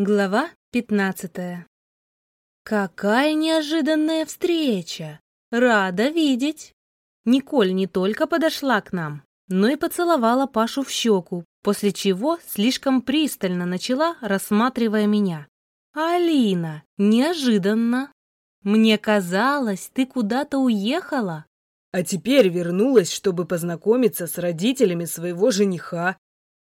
Глава пятнадцатая. Какая неожиданная встреча! Рада видеть! Николь не только подошла к нам, но и поцеловала Пашу в щеку, после чего слишком пристально начала, рассматривая меня. «Алина, неожиданно! Мне казалось, ты куда-то уехала!» «А теперь вернулась, чтобы познакомиться с родителями своего жениха».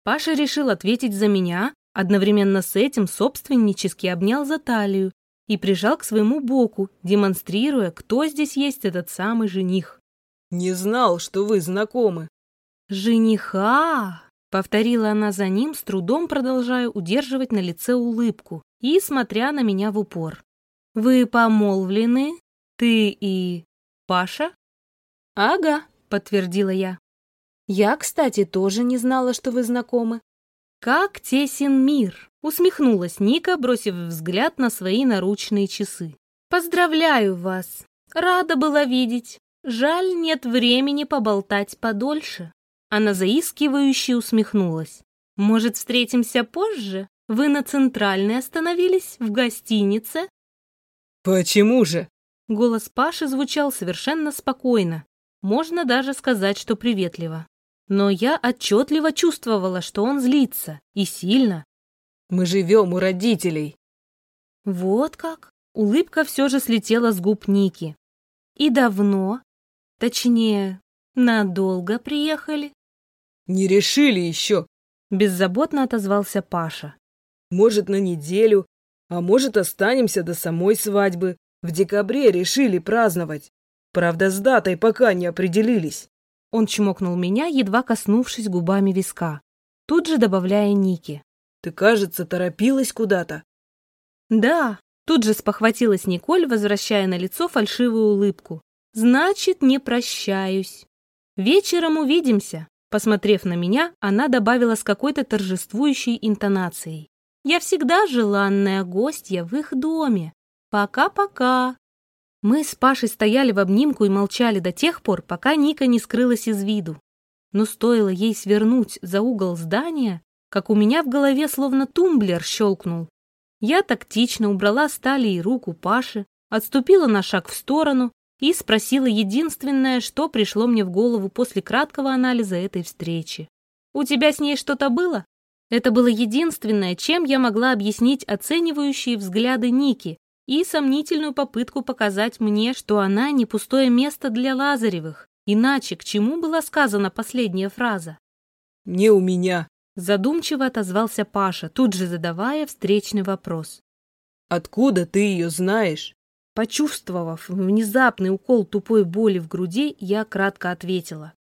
Паша решил ответить за меня, Одновременно с этим собственнически обнял за талию и прижал к своему боку, демонстрируя, кто здесь есть этот самый жених. «Не знал, что вы знакомы». «Жениха!» — повторила она за ним, с трудом продолжая удерживать на лице улыбку и смотря на меня в упор. «Вы помолвлены? Ты и... Паша?» «Ага», — подтвердила я. «Я, кстати, тоже не знала, что вы знакомы. «Как тесен мир!» — усмехнулась Ника, бросив взгляд на свои наручные часы. «Поздравляю вас! Рада была видеть. Жаль, нет времени поболтать подольше». Она заискивающе усмехнулась. «Может, встретимся позже? Вы на Центральной остановились, в гостинице?» «Почему же?» Голос Паши звучал совершенно спокойно. Можно даже сказать, что приветливо но я отчетливо чувствовала, что он злится, и сильно. «Мы живем у родителей». Вот как? Улыбка все же слетела с губ Ники. «И давно? Точнее, надолго приехали?» «Не решили еще», — беззаботно отозвался Паша. «Может, на неделю, а может, останемся до самой свадьбы. В декабре решили праздновать. Правда, с датой пока не определились». Он чмокнул меня, едва коснувшись губами виска, тут же добавляя Ники. «Ты, кажется, торопилась куда-то». «Да», тут же спохватилась Николь, возвращая на лицо фальшивую улыбку. «Значит, не прощаюсь. Вечером увидимся». Посмотрев на меня, она добавила с какой-то торжествующей интонацией. «Я всегда желанная гостья в их доме. Пока-пока». Мы с Пашей стояли в обнимку и молчали до тех пор, пока Ника не скрылась из виду. Но стоило ей свернуть за угол здания, как у меня в голове словно тумблер щелкнул. Я тактично убрала с талии руку Паши, отступила на шаг в сторону и спросила единственное, что пришло мне в голову после краткого анализа этой встречи. «У тебя с ней что-то было?» Это было единственное, чем я могла объяснить оценивающие взгляды Ники, и сомнительную попытку показать мне, что она не пустое место для Лазаревых. Иначе к чему была сказана последняя фраза? «Не у меня», — задумчиво отозвался Паша, тут же задавая встречный вопрос. «Откуда ты ее знаешь?» Почувствовав внезапный укол тупой боли в груди, я кратко ответила.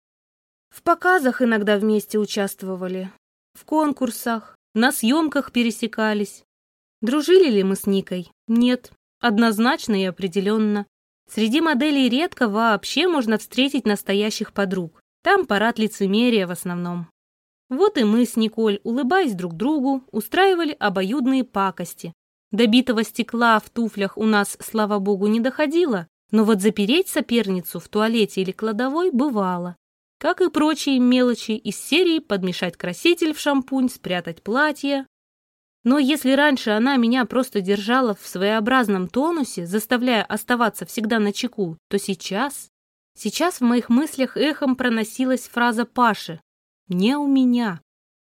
В показах иногда вместе участвовали, в конкурсах, на съемках пересекались. Дружили ли мы с Никой? Нет. Однозначно и определенно. Среди моделей редко вообще можно встретить настоящих подруг. Там парад лицемерия в основном. Вот и мы с Николь, улыбаясь друг другу, устраивали обоюдные пакости. До битого стекла в туфлях у нас, слава богу, не доходило, но вот запереть соперницу в туалете или кладовой бывало. Как и прочие мелочи из серии подмешать краситель в шампунь, спрятать платье, но если раньше она меня просто держала в своеобразном тонусе, заставляя оставаться всегда на чеку, то сейчас... Сейчас в моих мыслях эхом проносилась фраза Паши «Не у меня».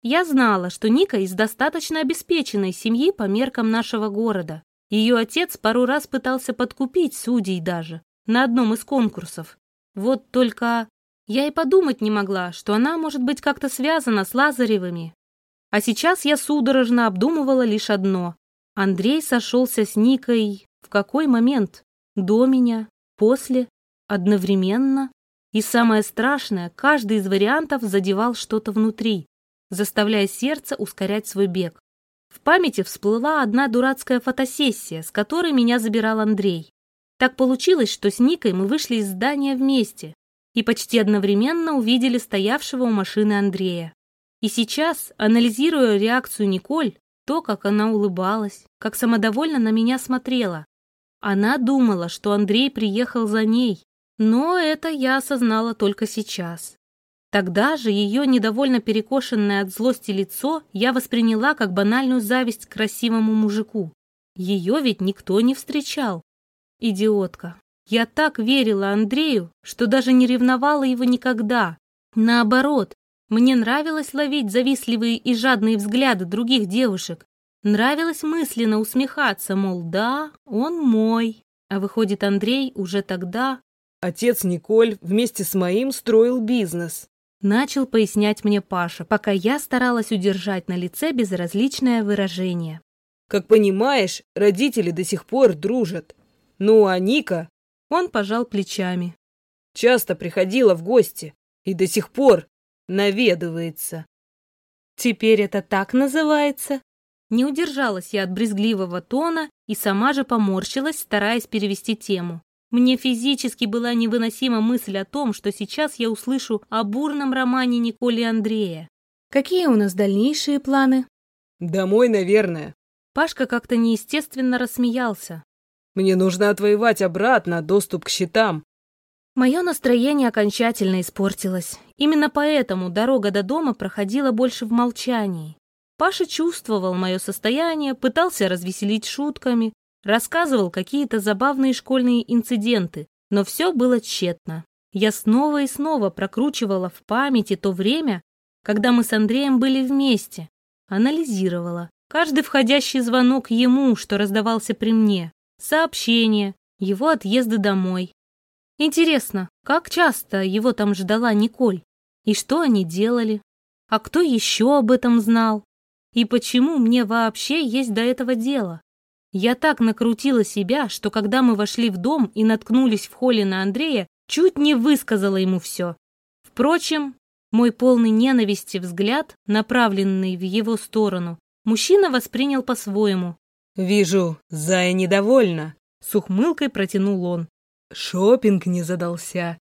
Я знала, что Ника из достаточно обеспеченной семьи по меркам нашего города. Ее отец пару раз пытался подкупить судей даже, на одном из конкурсов. Вот только я и подумать не могла, что она может быть как-то связана с Лазаревыми, а сейчас я судорожно обдумывала лишь одно. Андрей сошелся с Никой в какой момент? До меня? После? Одновременно? И самое страшное, каждый из вариантов задевал что-то внутри, заставляя сердце ускорять свой бег. В памяти всплыла одна дурацкая фотосессия, с которой меня забирал Андрей. Так получилось, что с Никой мы вышли из здания вместе и почти одновременно увидели стоявшего у машины Андрея. И сейчас, анализируя реакцию Николь, то, как она улыбалась, как самодовольно на меня смотрела, она думала, что Андрей приехал за ней, но это я осознала только сейчас. Тогда же ее недовольно перекошенное от злости лицо я восприняла как банальную зависть к красивому мужику. Ее ведь никто не встречал. Идиотка. Я так верила Андрею, что даже не ревновала его никогда. Наоборот, мне нравилось ловить завистливые и жадные взгляды других девушек. Нравилось мысленно усмехаться, мол, да, он мой. А выходит, Андрей уже тогда... Отец Николь вместе с моим строил бизнес. Начал пояснять мне Паша, пока я старалась удержать на лице безразличное выражение. Как понимаешь, родители до сих пор дружат. Ну, а Ника... Он пожал плечами. Часто приходила в гости и до сих пор наведывается. Теперь это так называется? Не удержалась я от брезгливого тона и сама же поморщилась, стараясь перевести тему. Мне физически была невыносима мысль о том, что сейчас я услышу о бурном романе Николи Андрея. Какие у нас дальнейшие планы? Домой, наверное. Пашка как-то неестественно рассмеялся. Мне нужно отвоевать обратно доступ к счетам. Мое настроение окончательно испортилось. Именно поэтому дорога до дома проходила больше в молчании. Паша чувствовал мое состояние, пытался развеселить шутками, рассказывал какие-то забавные школьные инциденты, но все было тщетно. Я снова и снова прокручивала в памяти то время, когда мы с Андреем были вместе, анализировала каждый входящий звонок ему, что раздавался при мне, сообщения, его отъезды домой, Интересно, как часто его там ждала Николь? И что они делали? А кто еще об этом знал? И почему мне вообще есть до этого дело? Я так накрутила себя, что когда мы вошли в дом и наткнулись в холле на Андрея, чуть не высказала ему все. Впрочем, мой полный ненависти взгляд, направленный в его сторону, мужчина воспринял по-своему. «Вижу, Зая недовольна», — с ухмылкой протянул он. Шопинг не задался.